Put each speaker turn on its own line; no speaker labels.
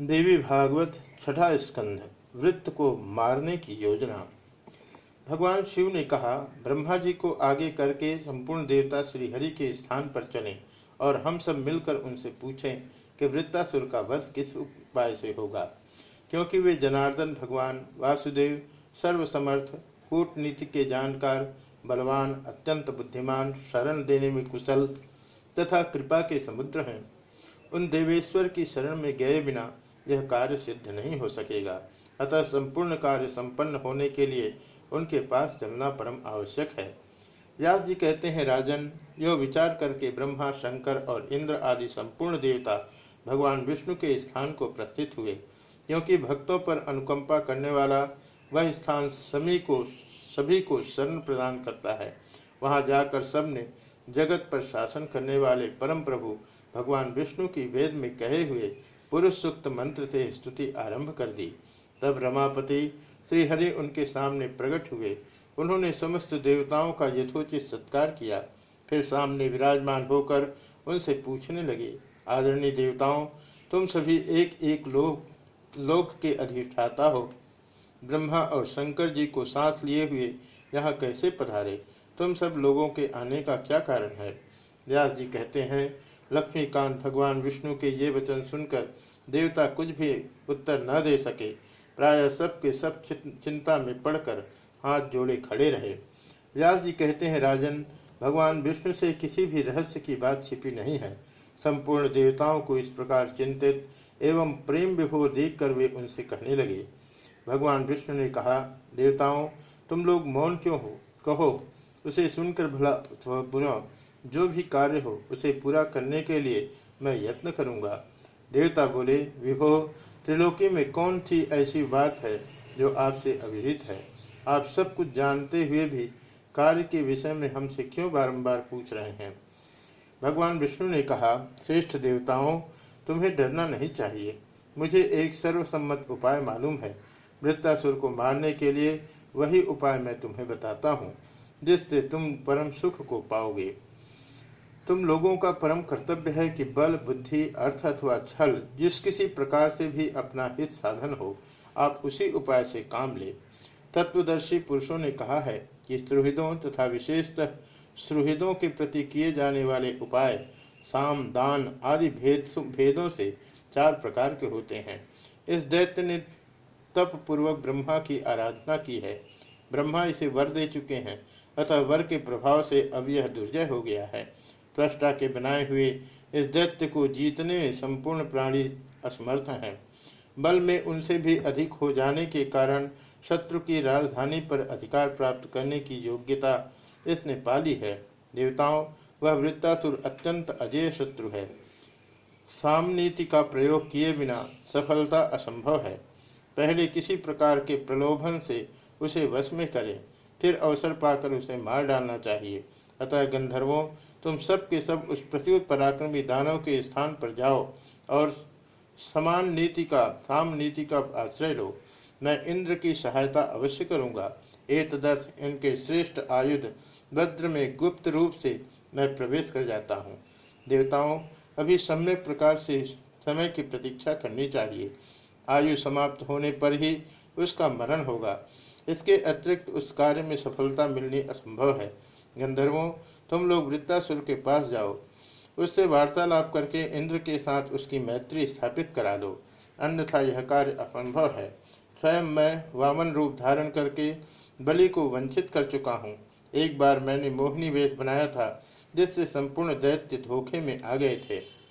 देवी भागवत छठा स्कंध, वृत्त को मारने की योजना। भगवान शिव ने कहा, ब्रह्मा जी को आगे करके संपूर्ण देवता श्रीहरि के स्थान पर चलें और हम सब मिलकर उनसे पूछें कि वृत्तासुर का वध किस उपाय से होगा। क्योंकि वे जनार्दन भगवान, वासुदेव, सर्वसमर्थ, कूटनीति के जानकार, बलवान, अत्यंत बुद्धिमान, शरण देने में कुशल तथा कृपा के समुद्र हैं। उन देवेश्वर की शरण में गए बिना यह कार्य सिद्ध नहीं हो सकेगा। अतः संपूर्ण कार्य संपन्न होने के लिए उनके पास चलना परम आवश्यक है। व्यास जी कहते हैं, राजन, यो विचार करके ब्रह्मा, शंकर और इंद्र आदि संपूर्ण देवता भगवान विष्णु के स्थान को प्रस्थित हुए। क्योंकि भक्तों पर अनुकंपा करने वाला वह स्थान सभी को सभी को शरण प्रदान करता है, वहाँ जाकर सबने जगत पर शासन करने वाले परम प्रभु भगवान विष्णु की वेद में कहे हुए पुरुष सुक्त मंत्र से स्तुति आरंभ कर दी। तब रमापति श्रीहरि उनके सामने प्रकट हुए। उन्होंने समस्त देवताओं का यथोचित सत्कार किया। फिर सामने विराजमान होकर उनसे पूछने लगे, आदरणीय देवताओं, तुम सभी एक एक लोक लोक के अधिष्ठाता हो। ब्रह्मा और शंकर जी को साथ लिए हुए यहाँ कैसे पधारे? तुम सब लोगों के आने का क्या कारण है? व्यास जी कहते हैं लक्ष्मीकांत भगवान विष्णु के ये वचन सुनकर देवता कुछ भी उत्तर न दे सके। प्राय सब के सब चिंता में पड़कर हाथ जोड़े खड़े रहे। व्यास जी कहते हैं, राजन, भगवान विष्णु से किसी भी रहस्य की बात छिपी नहीं है। संपूर्ण देवताओं को इस प्रकार चिंतित एवं प्रेम विभोर देख कर वे उनसे कहने लगे। भगवान विष्णु ने कहा, देवताओं, तुम लोग मौन क्यों हो? कहो। उसे सुनकर भला बुरा जो भी कार्य हो, उसे पूरा करने के लिए मैं यत्न करूँगा। देवता बोले, विभो, त्रिलोकी में कौन सी ऐसी बात है जो आपसे अविहित है? आप सब कुछ जानते हुए भी कार्य के विषय में हमसे क्यों बारंबार पूछ रहे हैं? भगवान विष्णु ने कहा, श्रेष्ठ देवताओं, तुम्हें डरना नहीं चाहिए। मुझे एक सर्वसम्मत उपाय मालूम है। वृत्तासुर को मारने के लिए वही उपाय मैं तुम्हें बताता हूँ, जिससे तुम परम सुख को पाओगे। तुम लोगों का परम कर्तव्य है कि बल, बुद्धि, अर्थ अथवा छल, जिस किसी प्रकार से भी अपना हित साधन हो, आप उसी उपाय से काम ले। तत्वदर्शी पुरुषों ने कहा है कि सुहृदों तथा विशेषतः सुहृदों के प्रति किए जाने वाले उपाय, साम, दान आदि भेद भेदों से चार प्रकार के होते हैं। इस दैत्य ने तप पूर्वक ब्रह्मा की आराधना की है। ब्रह्मा इसे वर दे चुके हैं, अतः वर के प्रभाव से अब यह दुर्जय हो गया है। त्वष्टा के बनाए हुए इस दैत्य को जीतने में संपूर्ण प्राणी असमर्थ हैं। बल में उनसे भी अधिक हो जाने के कारण शत्रु की राजधानी पर अधिकार प्राप्त करने की योग्यता इसने पाली है। देवताओं, वह वृत्तासुर अत्यंत अजय शत्रु है। सामनीति का प्रयोग किए बिना सफलता असंभव है। पहले किसी प्रकार के प्रलोभन से उसे वश में करें, फिर अवसर पाकर उसे मार डालना चाहिए। अतः गंधर्वों तुम सब के सब उस प्रचुर पराक्रमी दानव के स्थान पर जाओ और समान नीति का, साम नीति का आश्रय लो। मैं इंद्र की सहायता अवश्य करूँगा। एक तदर्थ, इनके श्रेष्ठ आयुध भद्र में गुप्त रूप से मैं प्रवेश कर जाता हूँ। देवताओं, अभी सम्यक प्रकार से समय की प्रतीक्षा करनी चाहिए। आयु समाप्त होने पर ही उसका मरण होगा। इसके अतिरिक्त उस कार्य में सफलता मिलनी असंभव है। गंधर्वों तुम लोग वृद्धासुर के पास जाओ। उससे वार्तालाप करके इंद्र के साथ उसकी मैत्री स्थापित करा दो। अन्यथा यह कार्य असंभव है। स्वयं मैं वामन रूप धारण करके बलि को वंचित कर चुका हूँ। एक बार मैंने मोहिनी वेश बनाया था, जिससे संपूर्ण दैत्य धोखे में आ गए थे।